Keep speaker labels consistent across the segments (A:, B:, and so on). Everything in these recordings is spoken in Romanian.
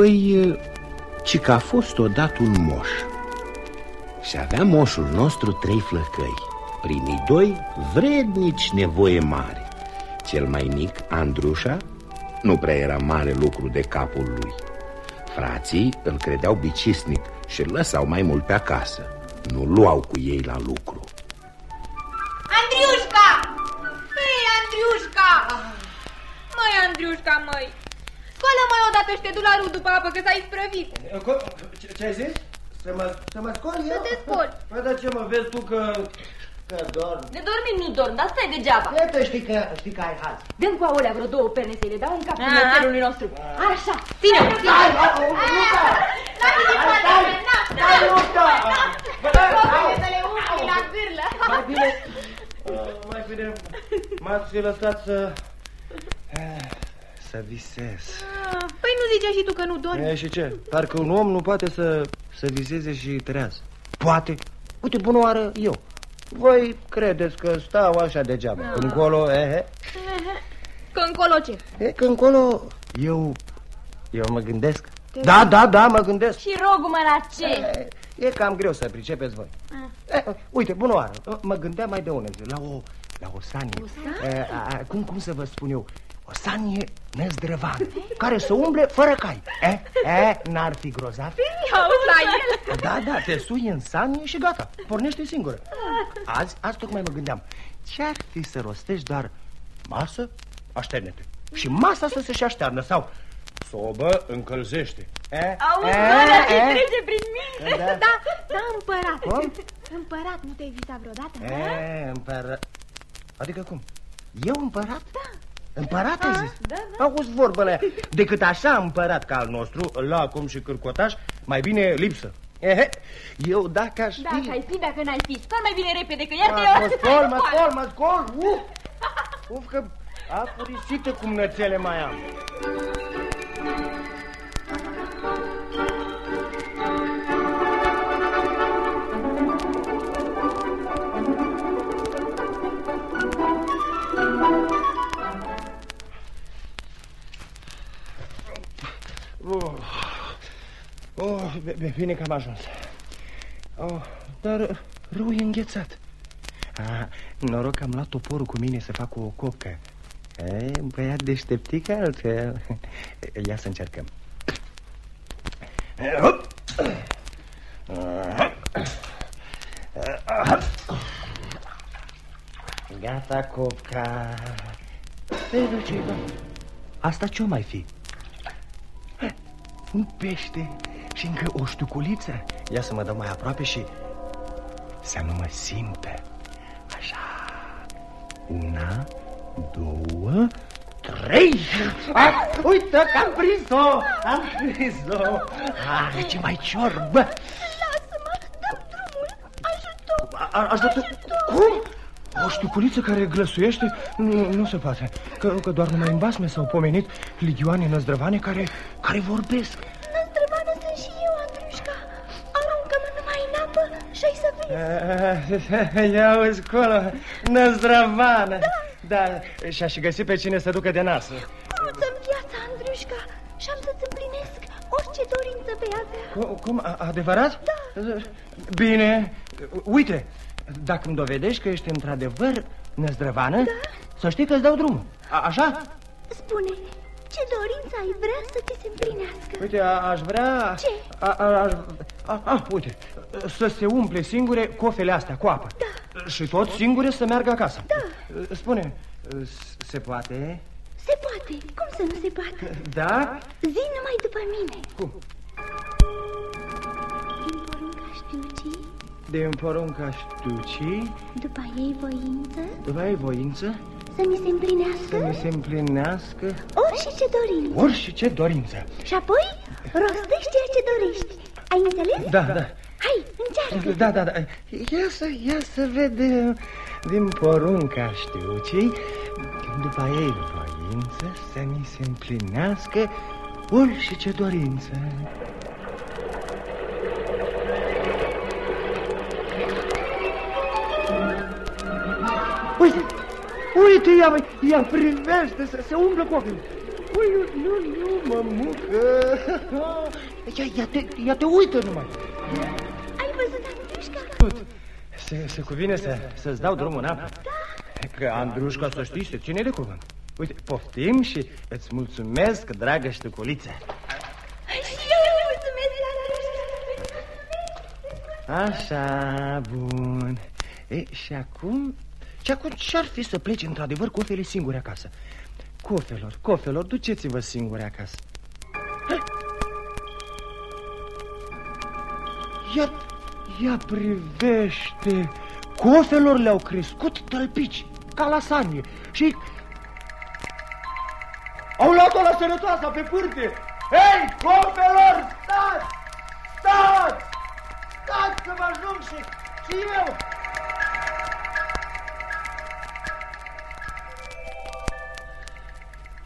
A: Păi, ci că a fost odată un moș. Și avea moșul nostru trei flăcăi. Primii doi, vrednici nevoie mare. Cel mai mic, Andrușa, nu prea era mare lucru de capul lui. Frații îl credeau bicisnic și îl lăsau mai mult pe acasă. Nu luau cu ei la lucru
B: Scoală mai odată și te du la râu după apă, că s-a isprăvit.
C: Ce, ce ai zis? Să mă, să mă scol eu?
B: Să te scoli.
C: Păi, dar ce mă vezi tu că... că dorm?
B: De dormit nu dorm, dar stai degeaba.
C: Iată, știi că, știi că ai haz.
B: Dăm cu aolea vreo două perne să le dau în capul
D: Ah.
B: mețelului nostru. Așa, ține-o!
C: Stai, Luca!
B: Lasă-te
C: Stai,
B: poate,
C: stai,
B: na,
C: stai, Luca!
B: să le umfli la gârlă.
C: Mai bine, uh, mai bine m-ați fi lăsat să... eh, Să visez.
B: Păi nu zicea și tu că nu dormi?
C: E, și ce? Parcă un om nu poate să, să viseze și treaz. Poate. Uite, bună oară, eu. Voi credeți că stau așa degeaba. Când încolo, ehe,
B: Că încolo ce?
C: e, că încolo, eu, eu mă gândesc. Da, da, da, mă gândesc.
B: Și rogul-mă la ce?
C: E, e cam greu să pricepeți voi. E, uite, bună oară, mă gândeam mai de ună zi, la o, la o sanie. E, a, a, cum, cum să vă spun eu? O sanie năzdrăvană, care să umble fără cai. E, e, n-ar fi grozav?
B: Auzi la el?
C: Da, da, te sui în sanie și gata, pornește singură. Azi, azi tocmai mă gândeam, ce-ar fi să rostești doar masă, așterne-te. Și masa să se și aștearnă sau sobă, încălzește. E,
B: Auzi,
C: e,
B: bă, ce
C: e.
B: trece prin mine?
C: Da.
B: Da, da, împărat.
C: Cum?
B: Împărat, nu te-ai visat vreodată? hă?
C: E, împărat. Adică cum? Eu împărat? Da. Împărat ai zis?
B: da,
C: Auzi vorbele aia. Decât așa împărat ca al nostru, la cum și cârcotaș, mai bine lipsă. Ehe, eu dacă aș fi...
B: Dacă ai fi, dacă n-ai fi, spăl mai bine repede, că iar
C: Mă,
B: te
C: mă scol, mă scol, mă scol! Uf, uf că apurisită cum nățele mai am. Bine că am ajuns. Oh, dar râul e înghețat. Ah, noroc că am luat toporul cu mine să fac o cocă. E, băiat deșteptic altfel. Ia să încercăm. Hop. Gata, coca. Vezi ce Asta ce-o mai fi? Un pește și încă o ștuculiță. Ia să mă dau mai aproape și să nu mă simtă. Așa. Una, două, trei. Ah, uite că am prins-o! Am prins-o! Ah, ce mai ciorbă!
B: Lasă-mă, dă drumul, ajută
C: A- Ajută... Cum? O știuculiță care glăsuiește? Nu, nu se poate. Că, că doar numai în basme s-au pomenit ligioane năzdrăvane care, care vorbesc. Ia uzi colo, năzdrăvană. Da, și-aș găsi pe cine să ducă de nasă.
B: Cruță-mi viața, Andrușca, și am să-ți împlinesc orice dorință vei avea.
C: Cum, cum a- adevărat? Da. Bine, uite, dacă îmi dovedești că ești într-adevăr năzdrăvană, da. să știi că îți dau drumul. A, așa?
B: Spune, ce dorință ai vrea să ți se împlinească?
C: Uite, a, aș vrea...
B: Ce?
C: A, a, aș, a, a, uite, să se umple singure cofele astea cu apă. Da. Și tot singure să meargă acasă.
B: Da.
C: Spune, se poate?
B: Se poate, cum să nu se poate?
C: Da?
B: Zi numai după mine.
C: Cum?
B: Din porunca știucii,
C: Din porunca știucii,
B: după ei voință,
C: după ai voință,
B: să mi se împlinească
C: să mi se împlinească
B: orice ce dorim.
C: ori și ce dorință.
B: Și apoi rostești ceea ce dorești. Ai înțeles?
C: Da, da.
B: Hai, încearcă.
C: Da, da, da. Ia să, ia să vedem din porunca știucii, după ei voință, să mi se împlinească ori și ce dorință. Uite, uite, ia, ia privește, se, se umblă cu ochiul.
B: Ui, nu, nu, mămucă. Ia, ia, te, ia te uită numai.
E: Ai văzut, Andrușca?
B: Se, se cuvine să, să-ți dau drumul în apă? Da. Că Andrușca, să știi, se ține de cuvânt. Uite, poftim și îți mulțumesc, dragă ștuculiță.
E: Și eu mulțumesc,
B: Așa, bun. E, și acum... Și acum ce-ar fi să pleci într-adevăr cu ofele singure acasă? Cofelor, cofelor, duceți-vă singure acasă. Hai. Ia, ia privește! Cofelor le-au crescut tălpici, ca la sanie. Și au luat-o la sănătoasa pe pârte. Hei, cofelor, stați! Stați! Stați să vă ajung și, și eu!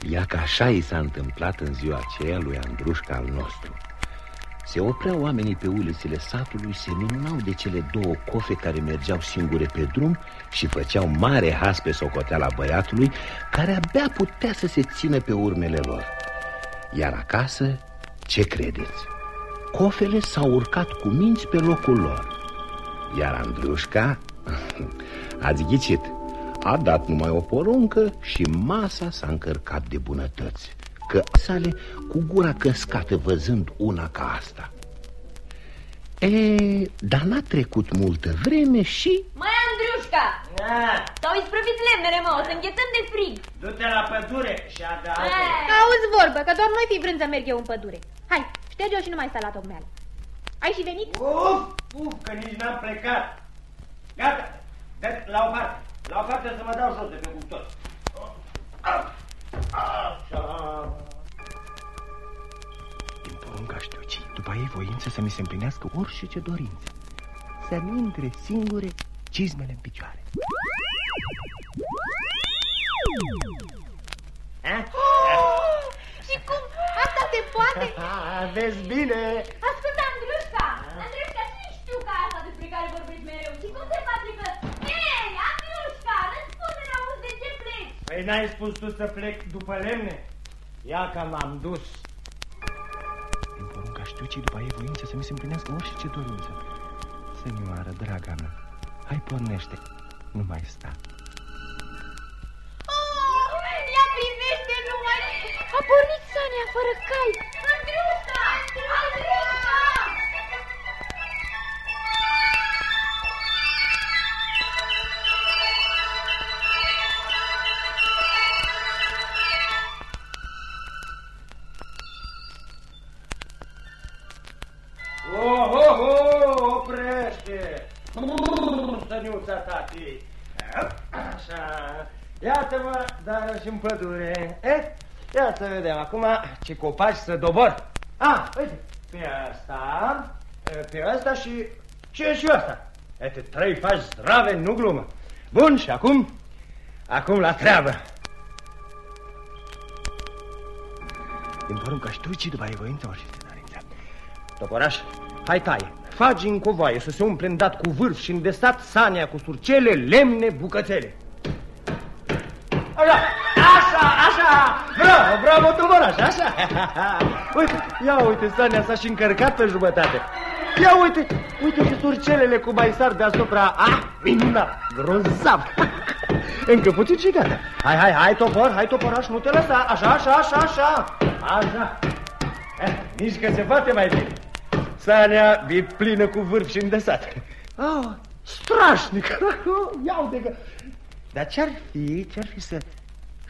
A: Ia că așa i s-a întâmplat în ziua aceea lui Andrușca al nostru. Se opreau oamenii pe ulițele satului, se minunau de cele două cofe care mergeau singure pe drum și făceau mare has pe socoteala băiatului, care abia putea să se țină pe urmele lor. Iar acasă, ce credeți? Cofele s-au urcat cu minți pe locul lor. Iar Andrușca, ați ghicit, a dat numai o poruncă și masa s-a încărcat de bunătăți Că sale cu gura căscată văzând una ca asta. E, dar n-a trecut multă vreme și...
F: Mai Andriușca!
C: Da.
F: S-au isprăvit lemnele, mă, o să înghețăm de frig.
C: Du-te la pădure și ada
F: Auzi vorbă, că doar noi fi vrând să merg eu în pădure. Hai, șterge-o și nu mai sta la tocmeală Ai și venit?
C: Uf, uf, că nici n-am plecat. Gata, dă la o parte La o parte să mă dau jos de pe cuptor. Așa.
B: Din porunca știucii, după ei voință să mi se împlinească orice dorință Să-mi intre singure cizmele în picioare.
F: Și cum? Asta se poate?
B: Vezi bine.
F: Ascultă, Andriușca! Andriușca, și știu ca asta despre care vorbești mereu Și cum se face că... Ei, Andriușca, răspunde la auzi de ce pleci
C: Păi n-ai spus tu să plec după lemne? Ia că m-am dus
B: Din porunca știucii, după ei voință să mi se împlinească orice dorință Senioară, draga mea, hai pornește, nu mai sta
F: Oh, ia privește numai! A pornit Sania fără cai!
C: Să vedem acum ce copaci să dobor. Ah, uite, pe asta, pe asta și, și, și asta. Uite, trei faci zdrave, nu glumă. Bun, și acum, acum la treabă.
B: Din porunca știucii, după ei voință orice dorință
C: Toporaș, hai taie, fagi în covoaie să se umple îndată cu vârf și îndesat sania cu surcele, lemne, bucățele. Așa, așa, așa, bravo, bravo, toporaș, așa. Uite, ia uite, sania s-a și încărcat pe jumătate. Ia uite, uite și surcelele cu mai sar deasupra. Ah, minunat, grozav. Încă puțin și gata. Hai, hai, hai, topor, hai, toporaș, nu te lăsa. Așa, așa, așa, așa. Așa. Eh, nici că se poate mai bine. Sania e plină cu vârf și îndesat. Oh, strașnic. Ia uite că... Dar ce-ar fi, ce-ar fi să...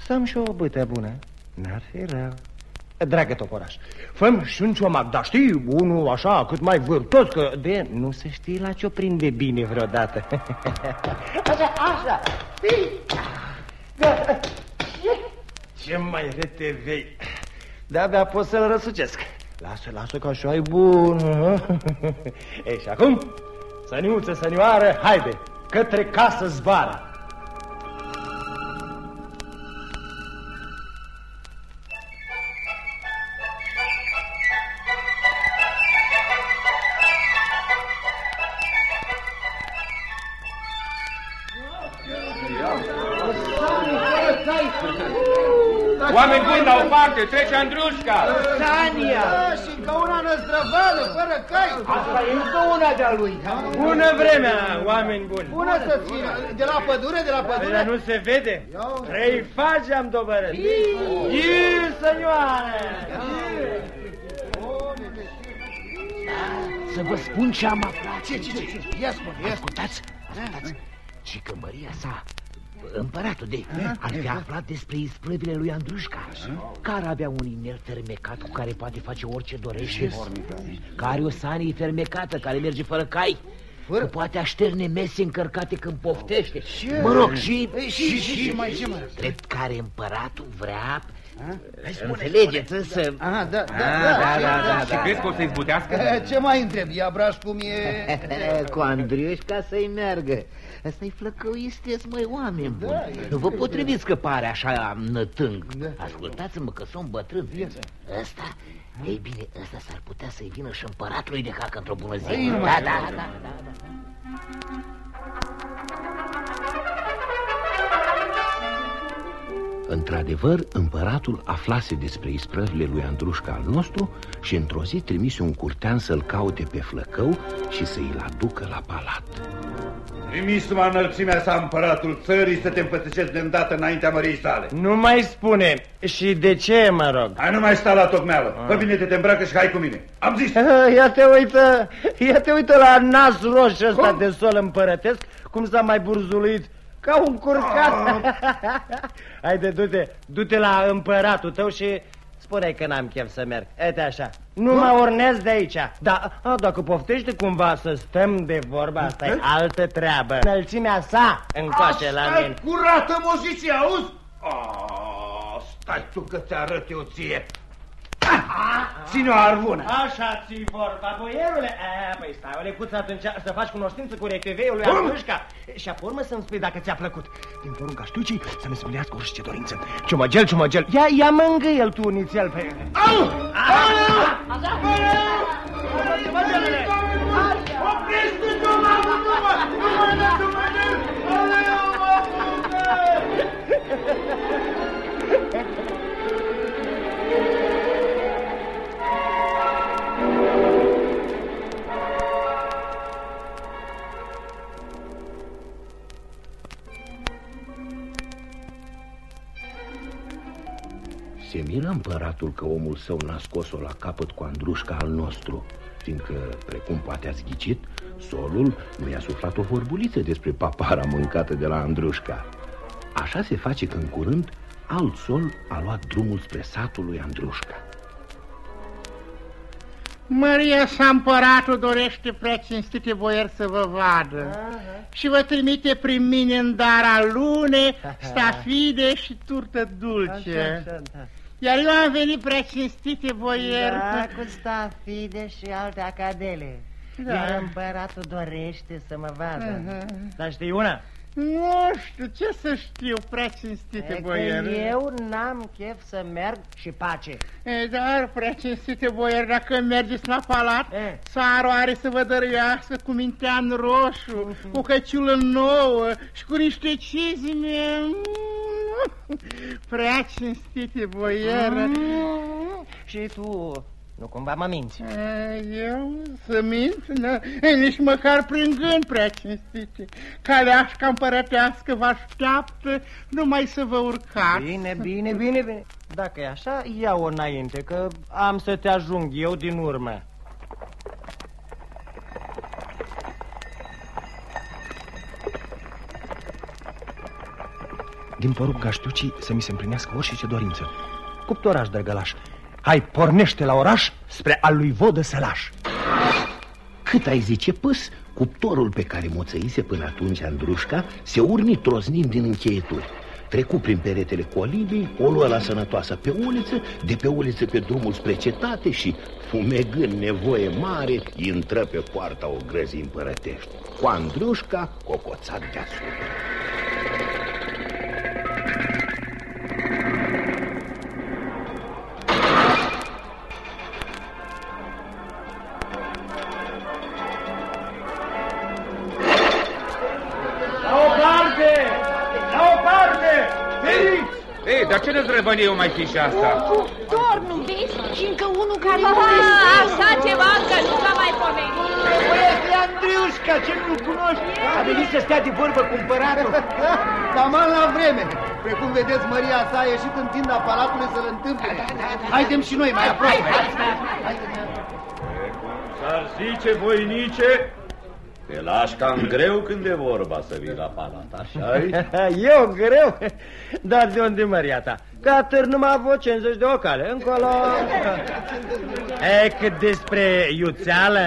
C: Să am și o bâtă bună? N-ar fi rău. Dragă toporaș, făm și un ciomac, dar știi, unul așa, cât mai vârtos, că de... Nu se știe la ce o prinde bine vreodată. Așa, așa, știi? Gata. Ce mai retevei. De-abia pot să-l răsucesc. Lasă, lasă că așa e bun. Ei, și acum, săniuță, sănioară, haide, către casă zboară.
G: La o parte, trece Andrușca!
C: Sania!
H: Și încă una năzdrăvală, fără cai.
C: Asta e încă una de-a lui. Bună vremea, oameni buni!
H: Bună să fie. De la pădure, de la
C: Dar
H: pădure.
C: nu se vede? Trei fagi am dobărât. Iii, senioare!
A: Să vă spun ce am aflat.
H: Ce, ce, ce? Ia spune, ia spune.
A: Ascultați, ascultați. Și că Maria sa, împăratul de, ar fi aflat despre isprăvile lui Andrușca, care avea un inel fermecat cu care poate face orice dorește, care o sanie fermecată, care merge fără cai, că poate așterne mese încărcate când poftește. Mă rog, și...
H: Ei, și, și, și, mai, ce mai?
A: Drept care împăratul vrea... Înțelegeți, însă...
H: Aha, da, da,
A: Ah, da, da, da,
G: Și
A: da.
G: crezi că o să-i zbutească?
H: Ce mai întreb? Ia braș cum e...
A: Cu Andriușca să-i meargă Asta-i flăcăuisteți, măi, oameni buni. Nu vă potriviți că pare așa nătâng Ascultați-mă că sunt bătrân. Ăsta, ei bine, ăsta s-ar putea să-i vină și împăratului de cacă într-o bună zi.
H: Ei, nu
A: Da,
H: mai-
A: da, da, da, da. Într-adevăr, împăratul aflase despre isprăvile lui Andrușca al nostru și într-o zi trimise un curtean să-l caute pe flăcău și să i-l aducă la palat.
I: Trimis-mă înălțimea sa împăratul țării să te împățăcesc de îndată înaintea măriei sale.
C: Nu mai spune. Și de ce, mă rog?
I: Hai nu mai sta la tocmeală. Fă bine, te, te îmbracă și hai cu mine. Am zis.
C: Ia te uită, ia te uită la nas roșu ăsta de sol împărătesc, cum s-a mai burzulit ca un curcat. Haide, du-te, du-te la împăratul tău și spune că n-am chef să merg. Uite așa, nu mă urnez de aici. Da, a, dacă poftește cumva să stăm de vorba, asta e altă treabă. Înălțimea sa încoace la
I: Asta
C: mine.
I: curată moziție, auzi? Ah, stai tu că te arăt eu ție. Ah, Ține-o arvună.
C: Așa ți vorba, boierule? A, păi stai o lecuță atunci să faci cunoștință cu recheveiul lui Andrușca și apoi urmă să-mi spui dacă ți-a plăcut. Din porunca știucii să-mi spunească orice dorință. Ciumăgel, ciumăgel, ia, ia mângâie-l tu nițel pe ele. Au! Ciumăgelule!
I: Oprește-te, mă, nu mă, nu mă, nu mă,
A: Se miră împăratul că omul său n-a scos-o la capăt cu Andrușca al nostru? Fiindcă, precum poate ați ghicit, solul nu i-a suflat o vorbuliță despre papara mâncată de la Andrușca. Așa se face că în curând alt sol a luat drumul spre satul lui Andrușca.
J: Maria sa împăratul dorește prea cinstite boier să vă vadă. Și vă trimite prin mine în dar alune, stafide și turtă dulce. Iar eu am venit prea cinstite boier.
K: Da, cu stafide și alte acadele.
J: Da.
K: Iar împăratul dorește să mă vadă.
C: Dar știi una?
J: Nu știu, ce să știu, prea cinstite
K: E că
J: boier.
K: eu n-am chef să merg și pace.
J: E, dar, prea cinstite boier, dacă mergeți la palat,
K: E.
J: țarul are să vă dăruiască cu mintean roșu, cu căciulă nouă și cu niște cizme. Prea cinstite boier.
K: Mm, Și tu, nu cumva mă minți.
J: E, Eu să mint? Da. E, nici măcar prin gând prea cinstite. Caleașca împărătească vă așteaptă numai să vă urcați.
C: Bine, bine, bine, bine. Dacă e așa, ia-o înainte, că am să te ajung eu din urmă. Din porunca știucii să mi se împlinească orice dorință. Cuptoraș, drăgălaș, hai, pornește la oraș spre al lui Vodă Sălaș.
A: Cât ai zice păs, cuptorul pe care moțăise până atunci Andrușca se urni troznind din încheieturi. Trecu prin peretele colibii, o luă la sănătoasă pe uliță, de pe uliță pe drumul spre cetate și, fumegând nevoie mare, intră pe poarta o grăzi împărătești. Cu Andrușca cocoțat deasupra.
G: Dar ce năzrăvănie o mai fi și asta?
E: Cuptor, nu vezi? Și încă unul care
F: Ah,
E: povestește.
F: Așa ceva încă nu s-a mai pomenit.
C: Băieți, Andriușca, ce nu cunoști? A venit să stea de vorbă cu împăratul.
H: Taman la vreme. Precum vedeți, Maria sa a ieșit în tinda palatului să-l întâmple. Haidem și noi mai aproape.
L: S-ar zice, voinice, te lași cam greu când e vorba să vii la palat, așa
C: Eu greu? Dar de unde, măria ta? Ca târnuma avut 50 de ocale, încolo... E, cât despre iuțeală,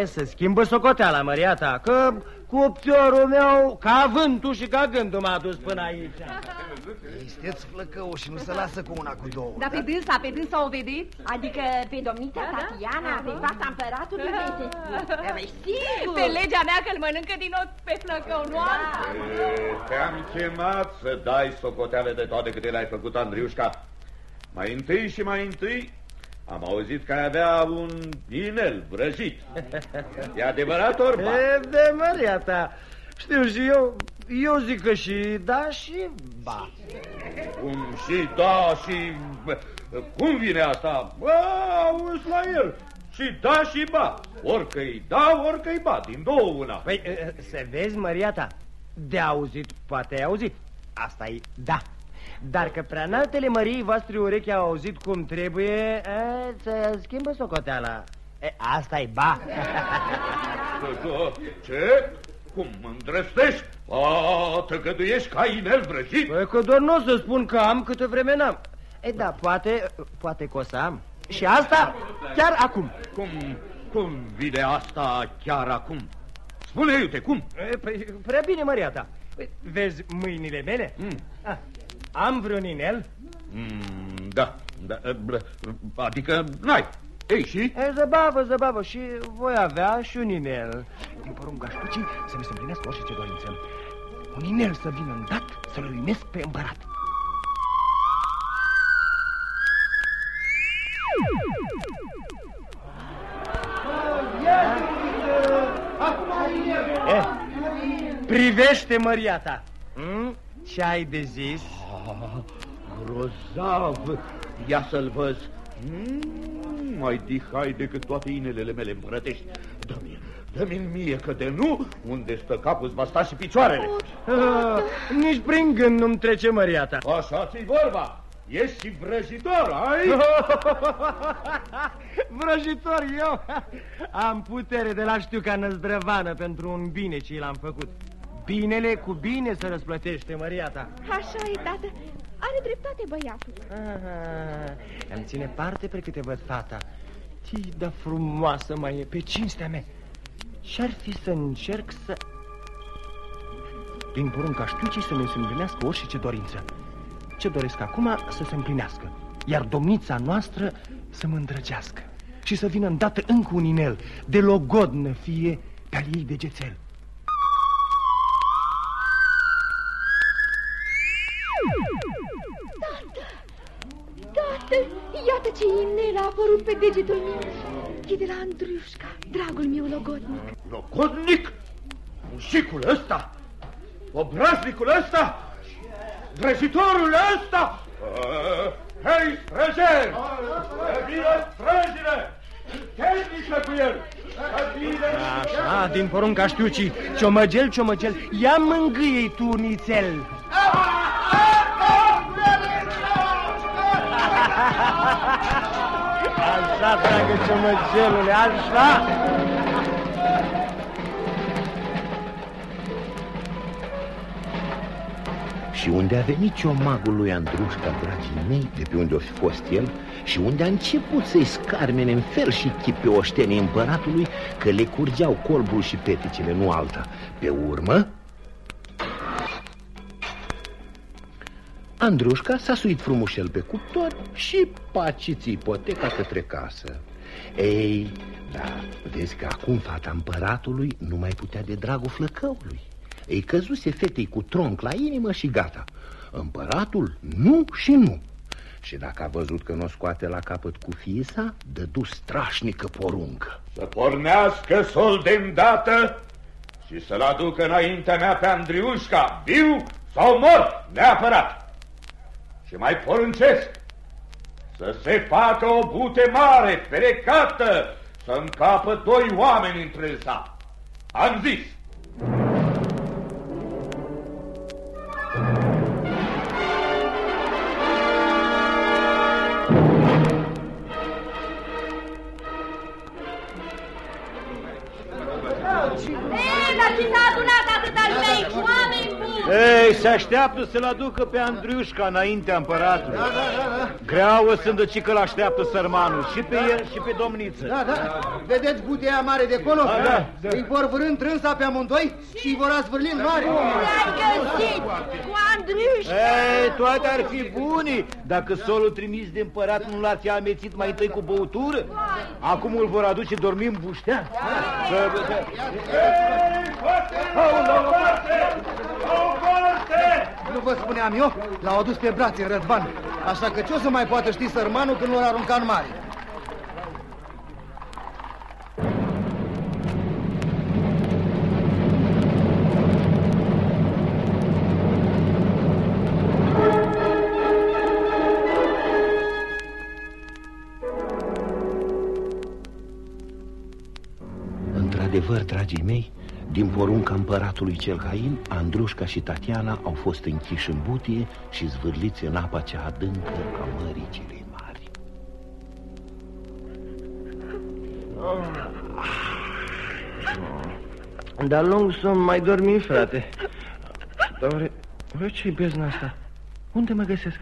C: e, să schimbă socoteala, măria ta, că cuptorul meu, ca vântul și ca gândul m-a dus până aici.
H: Isteți flăcău și nu se lasă cu una cu două.
F: Dar pe dânsa, pe dânsa o vedeți?
E: Adică pe domnita Tatiana, pe fata împăratului, vezi? Sigur.
F: Pe legea mea că îl mănâncă din nou pe flăcău, nu alta.
L: E, Te-am chemat să dai socoteale de toate câte le-ai făcut, Andriușca. Mai întâi și mai întâi am auzit că ai avea un inel vrăjit. E adevărat, Orba?
C: E, de măria ta, știu și eu, eu zic că și da și ba.
L: Cum și da și... Cum vine asta? Bă, auzi la el. Și da și ba. Orică-i da, orică-i ba. Din două una.
C: Păi, e, să vezi, măria ta, de auzit, poate ai auzit. asta e da. Dar că prea înaltele mării voastre urechi au auzit cum trebuie, e, să schimbă socoteala. E, asta e ba.
L: Ce? Cum mă îndrăstești? A, tăgăduiești ca inel vrăjit?
C: Păi că doar nu o să spun că am câtă vreme n-am. E, da, poate, poate că o să am. Și asta chiar acum.
L: Cum, cum vine asta chiar acum? Spune, iute, cum?
C: E, păi, prea bine, măria ta. Păi, vezi mâinile mele?
L: Mm.
C: Ah, am vreun inel?
L: Mm, da, da, adică n-ai. Ei, și?
C: E, zăbavă, zăbavă și voi avea și un inel. Din porunca ștucii să mi se împlinească orice dorință. Un inel să vină îndat să-l uimesc pe împărat. Eh, privește măria ta. Hmm? Ce ai de zis?
L: Ah, grozav! Ia să-l văz. Mm, mai dihai decât toate inelele mele împărătești. Dă-mi, dă-mi mie, că de nu, unde stă capul va sta și picioarele.
C: Ah, nici prin gând nu-mi trece măria ta.
L: Așa ți vorba. Ești și vrăjitor, ai?
C: Vrăjitor eu? Am putere de la știu ca năzdrăvană pentru un bine ce l-am făcut. Binele cu bine să răsplătește, măria ta.
E: Așa e, tată. Are dreptate băiatul.
C: Aha, îmi ține parte pe câte văd fata. Tii, da frumoasă mai e, pe cinstea mea. Ce-ar fi să încerc să... Din porunca știu să mi se împlinească orice dorință. Ce doresc acum să se împlinească. Iar domnița noastră să mă îndrăgească. Și să vină îndată încă un inel, de logodnă fie pe al ei degețel.
E: Tată, iată ce inel a apărut pe degetul meu. E de la Andriușca, dragul meu logodnic.
L: Logodnic? Mușicul ăsta? Obraznicul ăsta? Vrăjitorul ăsta? Uh, Hei, străjeri! Să vină străjile! Tehnică cu el! Să vină
C: Așa, din porunca știucii, ciomăgel, ciomăgel, ia mângâie tu, nițel. Așa, dragă ciomăgelule, așa.
A: Și unde a venit ciomagul lui Andrușca, dragii mei, de pe unde o fi fost el, și unde a început să-i scarmene în fel și chip pe oștenii împăratului, că le curgeau colbul și peticele, nu alta. Pe urmă, Andrușca s-a suit frumușel pe cuptor și paciți ipoteca către casă. Ei, da, vezi că acum fata împăratului nu mai putea de dragul flăcăului. Îi căzuse fetei cu tronc la inimă și gata. Împăratul nu și nu. Și dacă a văzut că nu o scoate la capăt cu fiisa, dădu strașnică poruncă.
L: Să pornească sol de îndată și să-l aducă înaintea mea pe Andriușca, viu sau mort, neapărat. Și mai poruncesc să se facă o bute mare, ferecată, să încapă doi oameni între sa. Am zis.
M: Așteaptă să-l aducă pe Andriușca înaintea împăratului.
H: Da, da, da, da.
M: Grea o sândăci că l-așteaptă sărmanul, și pe el și pe domniță.
H: Da, da. Vedeți butea mare de acolo?
M: Da, da, da.
H: Îi vor vârând trânsa pe amândoi și îi vor azvârli în mare.
E: L-ai găsit cu Andriușca.
M: Ei, toate ar fi buni dacă solul trimis de împărat nu l-ați amețit mai întâi cu băutură. Acum îl vor aduce dormind buștea. Să- să-
H: Nu vă spuneam eu? L-au adus pe brațe în rădvan. Așa că ce o să mai poată ști sărmanul când l-or arunca în mare?
A: Într-adevăr, dragii mei, din porunca împăratului cel hain, Andrușca și Tatiana au fost închiși în butie și zvârliți în apa cea adâncă a mării celei mari.
C: Dar lung somn mai dormi, frate. Dar oare, oare ce-i bezna asta? Unde mă găsesc?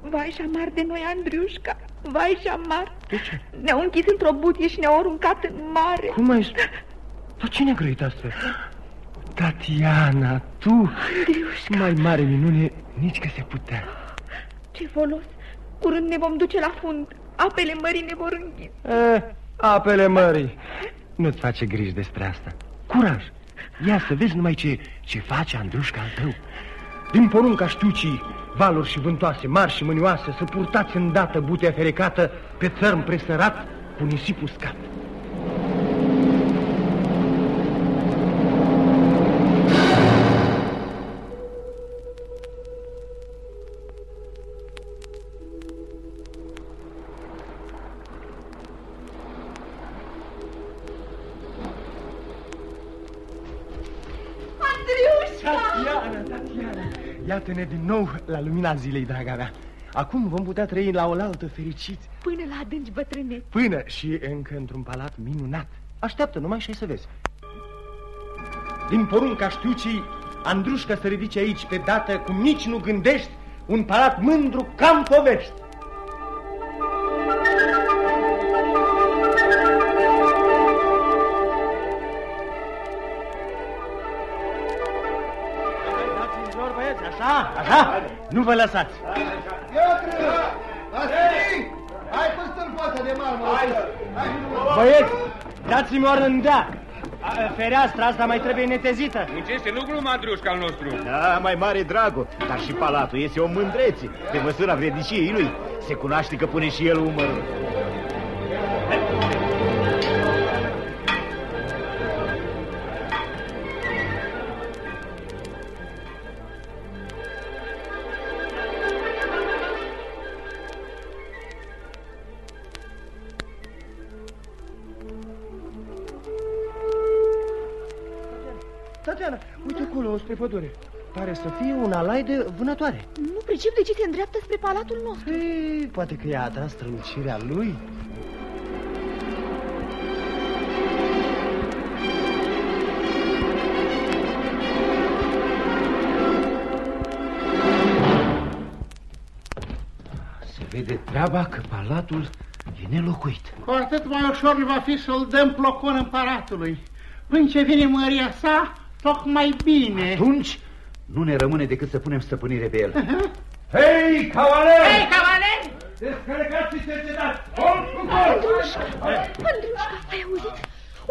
E: Vai și șamar de noi, Andriușca. Vai și șamar.
C: De ce?
E: Ne-au închis într-o butie și ne-au aruncat în mare.
C: Cum ai spus? Dar cine a grăit astfel? Tatiana, tu?
E: Andriușca.
C: Mai mare minune, nici că se putea.
E: Ce folos. Curând ne vom duce la fund. Apele mării ne vor înghise.
C: Eh, apele mării. Nu-ți face griji despre asta. Curaj! Ia să vezi numai ce, ce face Andrușca al tău. Din porunca știucii, valuri și vântoase, mari și mânioase, să purtați îndată butea ferecată pe țărm presărat cu nisip uscat. Iată-ne din nou la lumina zilei, draga mea. Acum vom putea trăi la oaltă fericiți,
E: Până la adânci bătrâne.
C: până și încă într-un palat minunat. Așteaptă numai și ai să vezi. Din porunca știucii, Andrușca să ridice aici pe dată, cum nici nu gândești, un palat mândru cam povești. Dați-mi băieți, așa, așa, nu vă lăsați.
H: Piotră! Vasili! Hai pe stâlpoată de marmură! Hai! Hai!
C: Băieți, dați-mi o rândea. A, Fereastra asta mai trebuie netezită.
G: Muncește lucru, Andriușca al nostru.
M: Da, mai mare dragul, dar și palatul este o mândrețe, pe măsura vredniciei lui. Se cunoaște că pune și el umărul.
C: Pădure. Pare să fie un alai de vânătoare.
E: Nu pricep de ce se îndreaptă spre palatul nostru.
C: Ei, poate că i-a atras strălucirea lui.
A: Se vede treaba că palatul e nelocuit.
J: Cu atât mai ușor va fi să-l dăm plocon împăratului. Până ce vine măria sa, tocmai bine.
A: Atunci nu ne rămâne decât să punem stăpânire pe el.
L: Hei, cavaler!
J: Hei, cavaler!
L: Descărcați și cercetați! Gol cu gol!
E: Andriușca, Andriușca, ai auzit?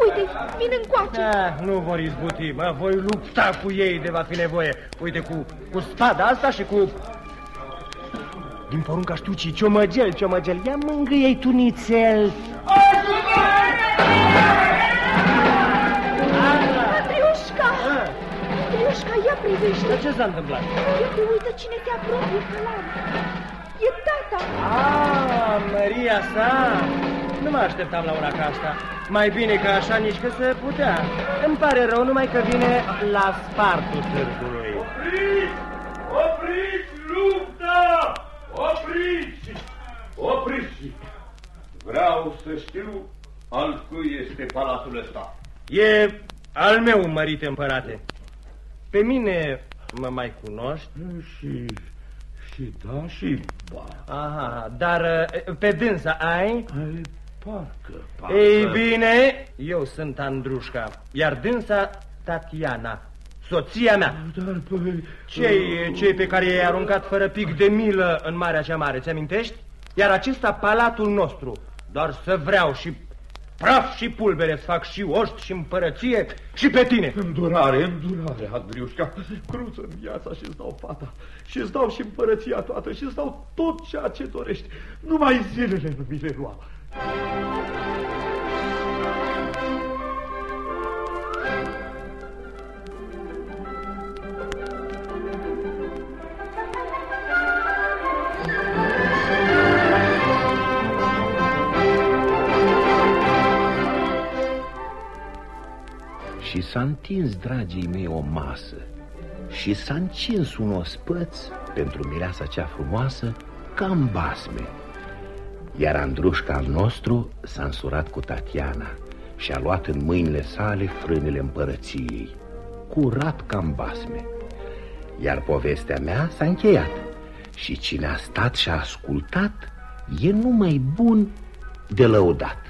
E: Uite, vin încoace.
C: Da, nu vor izbuti, mă, voi lupta cu ei de va fi nevoie. Uite, cu, cu spada asta și cu... Din porunca știucii, ciomăgel, ciomăgel, ia mângâie-i tu nițel.
E: Andriușca! Andriușca, ia privește.
C: Dar ce s-a întâmplat?
E: Uite, uite cine se apropie călar. E tata.
C: Ah, Maria sa! Nu mă așteptam la una ca asta. Mai bine ca așa nici că se putea. Îmi pare rău numai că vine la spartul târgului.
L: Opriți! Opriți lupta! Opriți! Opriți! Vreau să știu al cui este palatul ăsta.
C: E al meu, mărite împărate. Pe mine mă mai cunoști?
L: Și, și da, și ba.
C: Aha, dar pe dânsa ai?
L: Ai parcă, parcă.
C: Ei bine, eu sunt Andrușca, iar dânsa Tatiana, soția mea.
L: Dar, păi...
C: Cei, cei pe care i-ai aruncat fără pic de milă în Marea cea Mare, ți-amintești? Iar acesta palatul nostru, doar să vreau și praf și pulbere să fac și oști și împărăție și pe tine.
L: Îndurare, îndurare, Andriușca. Cruță în viața și îți dau fata și îți dau și împărăția toată și îți dau tot ceea ce dorești. Numai zilele nu mi le lua.
A: Și s-a întins, dragii mei, o masă Și s-a încins un ospăț pentru mireasa cea frumoasă ca în basme. Iar Andrușca al nostru s-a însurat cu Tatiana Și a luat în mâinile sale frânele împărăției Curat ca în basme. Iar povestea mea s-a încheiat Și cine a stat și a ascultat E numai bun de lăudat